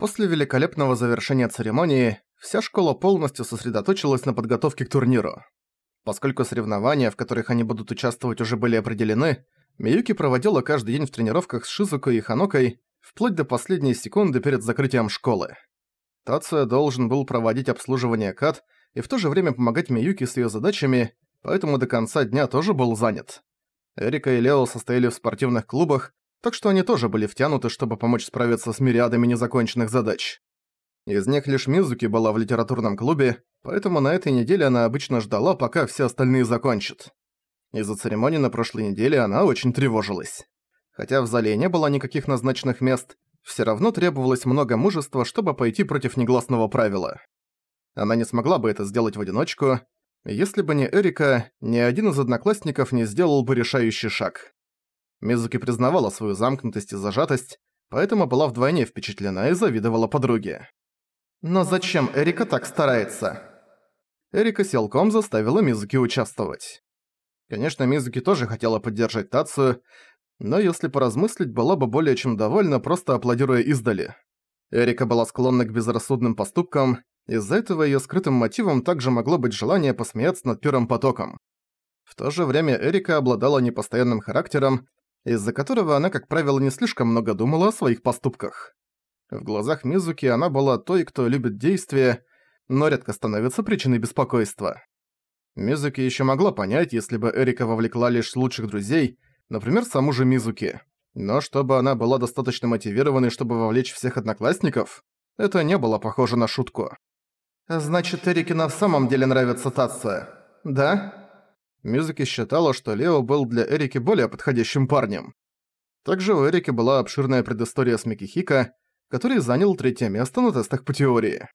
После великолепного завершения церемонии, вся школа полностью сосредоточилась на подготовке к турниру. Поскольку соревнования, в которых они будут участвовать, уже были определены, Миюки проводила каждый день в тренировках с Шизуко и Ханокой, вплоть до последней секунды перед закрытием школы. Тацуя должен был проводить обслуживание Кат и в то же время помогать Миюки с её задачами, поэтому до конца дня тоже был занят. Эрика и Лео состояли в спортивных клубах, так что они тоже были втянуты, чтобы помочь справиться с мириадами незаконченных задач. Из них лишь Мизуки была в литературном клубе, поэтому на этой неделе она обычно ждала, пока все остальные закончат. Из-за церемонии на прошлой неделе она очень тревожилась. Хотя в зале не было никаких назначенных мест, все равно требовалось много мужества, чтобы пойти против негласного правила. Она не смогла бы это сделать в одиночку. Если бы не Эрика, ни один из одноклассников не сделал бы решающий шаг. Мизуки признавала свою замкнутость и зажатость, поэтому была вдвойне впечатлена и завидовала подруге. «Но зачем Эрика так старается?» Эрика силком заставила Мизуки участвовать. Конечно, Мизуки тоже хотела поддержать Тацию, но если поразмыслить, была бы более чем довольна, просто аплодируя издали. Эрика была склонна к безрассудным поступкам, из-за этого её скрытым мотивом также могло быть желание посмеяться над первым потоком. В то же время Эрика обладала непостоянным характером из-за которого она, как правило, не слишком много думала о своих поступках. В глазах Мизуки она была той, кто любит действия, но редко становится причиной беспокойства. Мизуки еще могла понять, если бы Эрика вовлекла лишь лучших друзей, например, саму же Мизуки. Но чтобы она была достаточно мотивированной, чтобы вовлечь всех одноклассников, это не было похоже на шутку. «Значит, Эрике на самом деле нравится Тация, да?» Мизуки считала, что Лео был для Эрики более подходящим парнем. Также у Эрики была обширная предыстория с Микихика, который занял третье место на тестах по теории.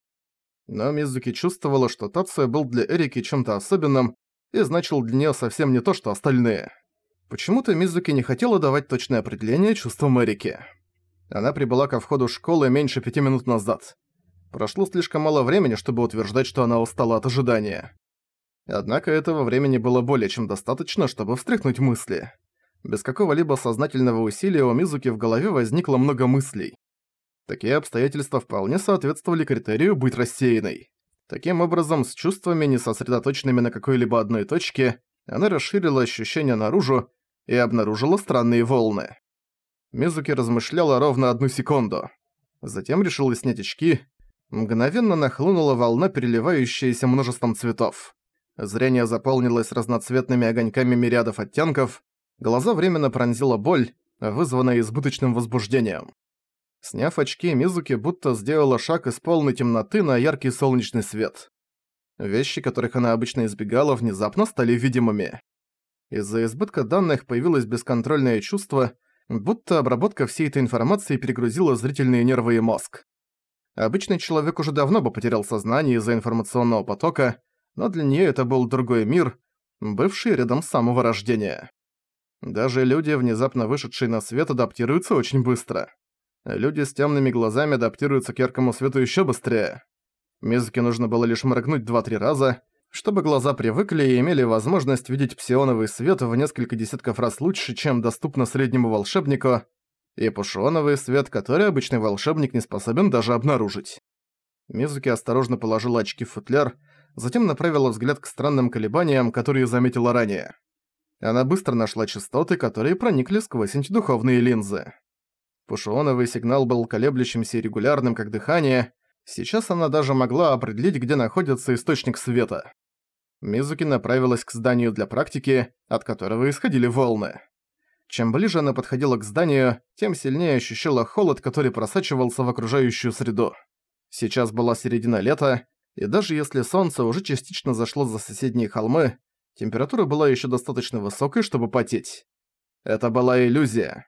Но Мизуки чувствовала, что Тация был для Эрики чем-то особенным и значил для неё совсем не то, что остальные. Почему-то Мизуки не хотела давать точное определение чувствам Эрики. Она прибыла ко входу школы меньше пяти минут назад. Прошло слишком мало времени, чтобы утверждать, что она устала от ожидания. Однако этого времени было более чем достаточно, чтобы встряхнуть мысли. Без какого-либо сознательного усилия у Мизуки в голове возникло много мыслей. Такие обстоятельства вполне соответствовали критерию быть рассеянной. Таким образом, с чувствами, не сосредоточенными на какой-либо одной точке, она расширила ощущения наружу и обнаружила странные волны. Мизуки размышляла ровно одну секунду. Затем решила снять очки. Мгновенно нахлынула волна, переливающаяся множеством цветов. Зрение заполнилось разноцветными огоньками мириадов оттенков, глаза временно пронзила боль, вызванная избыточным возбуждением. Сняв очки, Мизуки будто сделала шаг из полной темноты на яркий солнечный свет. Вещи, которых она обычно избегала, внезапно стали видимыми. Из-за избытка данных появилось бесконтрольное чувство, будто обработка всей этой информации перегрузила зрительные нервы и мозг. Обычный человек уже давно бы потерял сознание из-за информационного потока, но для нее это был другой мир, бывший рядом с самого рождения. Даже люди, внезапно вышедшие на свет, адаптируются очень быстро. Люди с темными глазами адаптируются к яркому свету еще быстрее. Мизуке нужно было лишь моргнуть 2-3 раза, чтобы глаза привыкли и имели возможность видеть псионовый свет в несколько десятков раз лучше, чем доступно среднему волшебнику, и пушоновый свет, который обычный волшебник не способен даже обнаружить. Мизуки осторожно положила очки в футляр, затем направила взгляд к странным колебаниям, которые заметила ранее. Она быстро нашла частоты, которые проникли сквозь антидуховные линзы. Пушионовый сигнал был колеблющимся и регулярным, как дыхание. Сейчас она даже могла определить, где находится источник света. Мизуки направилась к зданию для практики, от которого исходили волны. Чем ближе она подходила к зданию, тем сильнее ощущала холод, который просачивался в окружающую среду. Сейчас была середина лета, и даже если солнце уже частично зашло за соседние холмы, температура была еще достаточно высокой, чтобы потеть. Это была иллюзия.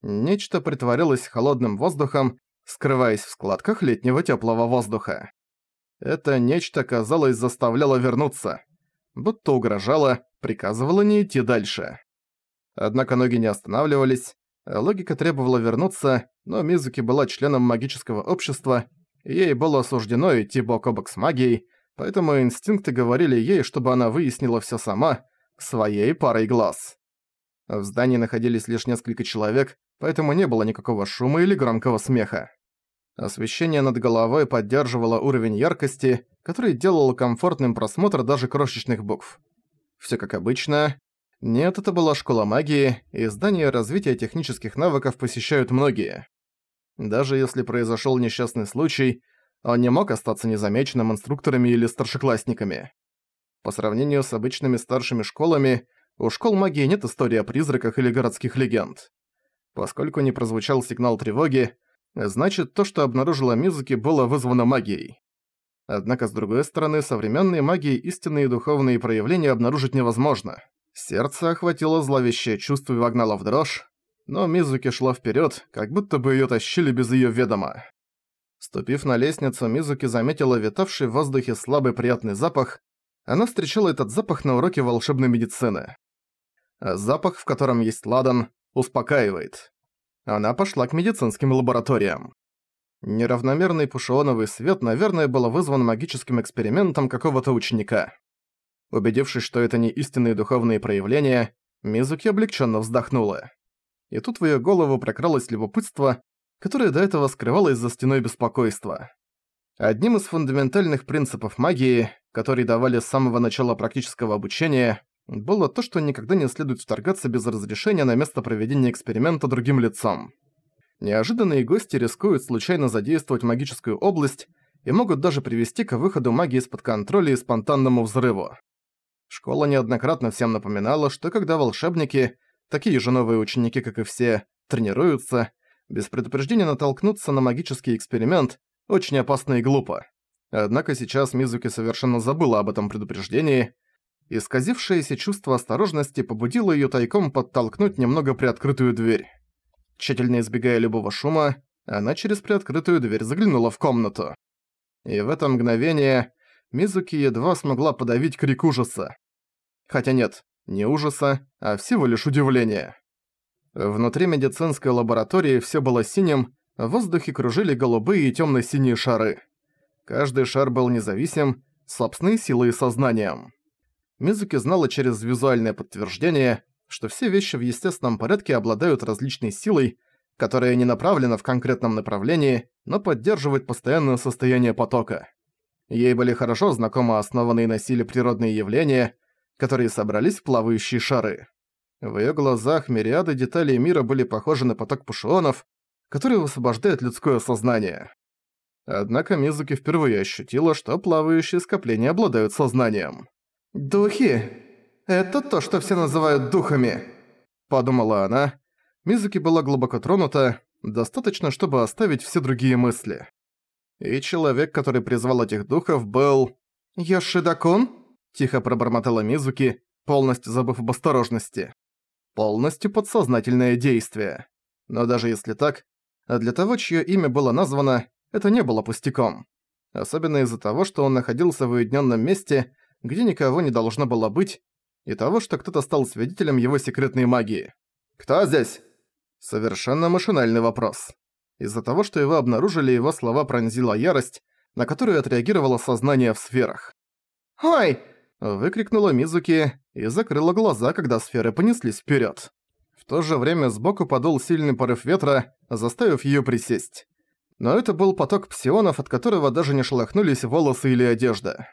Нечто притворилось холодным воздухом, скрываясь в складках летнего теплого воздуха. Это нечто, казалось, заставляло вернуться. Будто угрожало, приказывало не идти дальше. Однако ноги не останавливались, логика требовала вернуться, но Мизуки была членом магического общества Ей было суждено идти бок о бок с магией, поэтому инстинкты говорили ей, чтобы она выяснила всё сама, своей парой глаз. В здании находились лишь несколько человек, поэтому не было никакого шума или громкого смеха. Освещение над головой поддерживало уровень яркости, который делал комфортным просмотр даже крошечных букв. Всё как обычно. Нет, это была школа магии, и здание развития технических навыков посещают многие. Даже если произошёл несчастный случай, он не мог остаться незамеченным инструкторами или старшеклассниками. По сравнению с обычными старшими школами, у школ магии нет истории о призраках или городских легенд. Поскольку не прозвучал сигнал тревоги, значит то, что обнаружила Мизуки, было вызвано магией. Однако, с другой стороны, современные магии истинные духовные проявления обнаружить невозможно. Сердце охватило зловещее чувство и вогнало в дрожь, но Мизуки шла вперед, как будто бы ее тащили без ее ведома. Ступив на лестницу, Мизуки заметила витавший в воздухе слабый приятный запах. Она встречала этот запах на уроке волшебной медицины. Запах, в котором есть ладан, успокаивает. Она пошла к медицинским лабораториям. Неравномерный пушионовый свет, наверное, был вызван магическим экспериментом какого-то ученика. Убедившись, что это не истинные духовные проявления, Мизуки облегченно вздохнула. И тут в ее голову прокралось любопытство, которое до этого скрывалось за стеной беспокойства. Одним из фундаментальных принципов магии, которые давали с самого начала практического обучения, было то, что никогда не следует вторгаться без разрешения на место проведения эксперимента другим лицом. Неожиданные гости рискуют случайно задействовать магическую область и могут даже привести к выходу магии из-под контроля и спонтанному взрыву. Школа неоднократно всем напоминала, что когда волшебники, такие же новые ученики, как и все, тренируются, без предупреждения натолкнуться на магический эксперимент очень опасно и глупо. Однако сейчас Мизуки совершенно забыла об этом предупреждении. Исказившееся чувство осторожности побудило её тайком подтолкнуть немного приоткрытую дверь. Тщательно избегая любого шума, она через приоткрытую дверь заглянула в комнату. И в это мгновение Мизуки едва смогла подавить крик ужаса. Хотя нет, не ужаса, а всего лишь удивления. Внутри медицинской лаборатории всё было синим, в воздухе кружили голубые и тёмно-синие шары. Каждый шар был независим, собственной силой и сознанием. Мизуки знала через визуальное подтверждение, что все вещи в естественном порядке обладают различной силой, которая не направлена в конкретном направлении, но поддерживает постоянное состояние потока. Ей были хорошо знакомы основанные на силе природные явления, которые собрались в плавающие шары. В её глазах мириады деталей мира были похожи на поток пушионов, который высвобождает людское сознание. Однако Мизуки впервые ощутила, что плавающие скопления обладают сознанием. «Духи! Это то, что все называют духами!» Подумала она. Мизуки была глубоко тронута, достаточно, чтобы оставить все другие мысли. И человек, который призвал этих духов, был... «Йошидакун?» – тихо пробормотала Мизуки, полностью забыв об осторожности полностью подсознательное действие. Но даже если так, для того, чье имя было названо, это не было пустяком. Особенно из-за того, что он находился в уединенном месте, где никого не должно было быть, и того, что кто-то стал свидетелем его секретной магии. «Кто здесь?» Совершенно машинальный вопрос. Из-за того, что его обнаружили, его слова пронзила ярость, на которую отреагировало сознание в сферах. «Ой!» Выкрикнула Мизуки и закрыла глаза, когда сферы понеслись вперед. В то же время сбоку подул сильный порыв ветра, заставив ее присесть. Но это был поток псионов, от которого даже не шелохнулись волосы или одежда.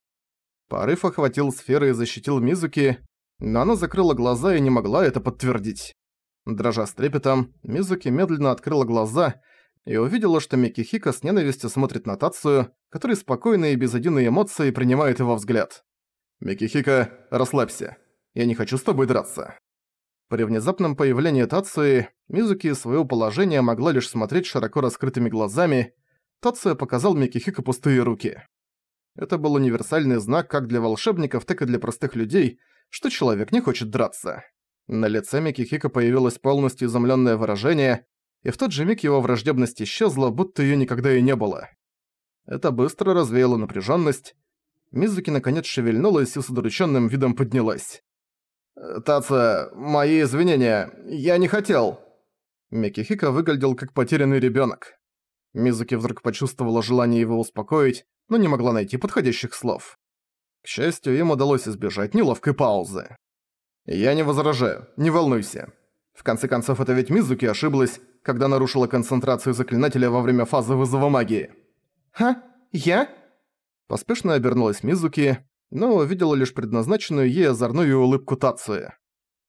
Порыв охватил сферы и защитил Мизуки, но она закрыла глаза и не могла это подтвердить. Дрожа с трепетом, Мизуки медленно открыла глаза и увидела, что Микихика с ненавистью смотрит на Тацию, который спокойно и без единой эмоции принимает его взгляд. «Микихика, расслабься. Я не хочу с тобой драться». При внезапном появлении Тации, Мизуки из своего положения могла лишь смотреть широко раскрытыми глазами. Тация показал Микихика пустые руки. Это был универсальный знак как для волшебников, так и для простых людей, что человек не хочет драться. На лице Микихика появилось полностью изумлённое выражение, и в тот же миг его враждебность исчезла, будто её никогда и не было. Это быстро развеяло напряжённость, Мизуки наконец шевельнулась и с удрученным видом поднялась. «Таца, мои извинения, я не хотел!» Микихика выглядел как потерянный ребенок. Мизуки вдруг почувствовала желание его успокоить, но не могла найти подходящих слов. К счастью, им удалось избежать неловкой паузы. «Я не возражаю, не волнуйся. В конце концов, это ведь Мизуки ошиблась, когда нарушила концентрацию заклинателя во время фазы вызова магии. «Ха? Я?» Поспешно обернулась Мизуки, но увидела лишь предназначенную ей озорную улыбку Тацуи.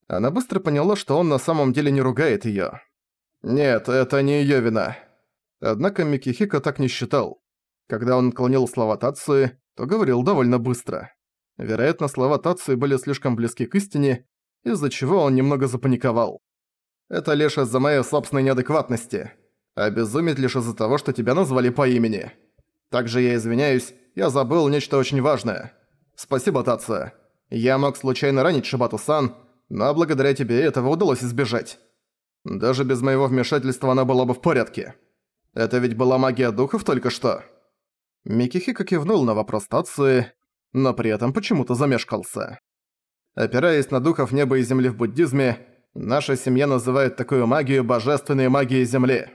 Она быстро поняла, что он на самом деле не ругает её. Нет, это не её вина. Однако Микихико так не считал. Когда он отклонил слова Тацуи, то говорил довольно быстро. Вероятно, слова Тацуи были слишком близки к истине, из-за чего он немного запаниковал. «Это лишь из-за моей собственной неадекватности. Обезумить лишь из-за того, что тебя назвали по имени. Также я извиняюсь, я забыл нечто очень важное. Спасибо, Тация. Я мог случайно ранить Шибату-сан, но благодаря тебе этого удалось избежать. Даже без моего вмешательства она была бы в порядке. Это ведь была магия духов только что». Микихико кивнул на вопрос Тации, но при этом почему-то замешкался. Опираясь на духов неба и земли в буддизме, наша семья называет такую магию божественной магией земли.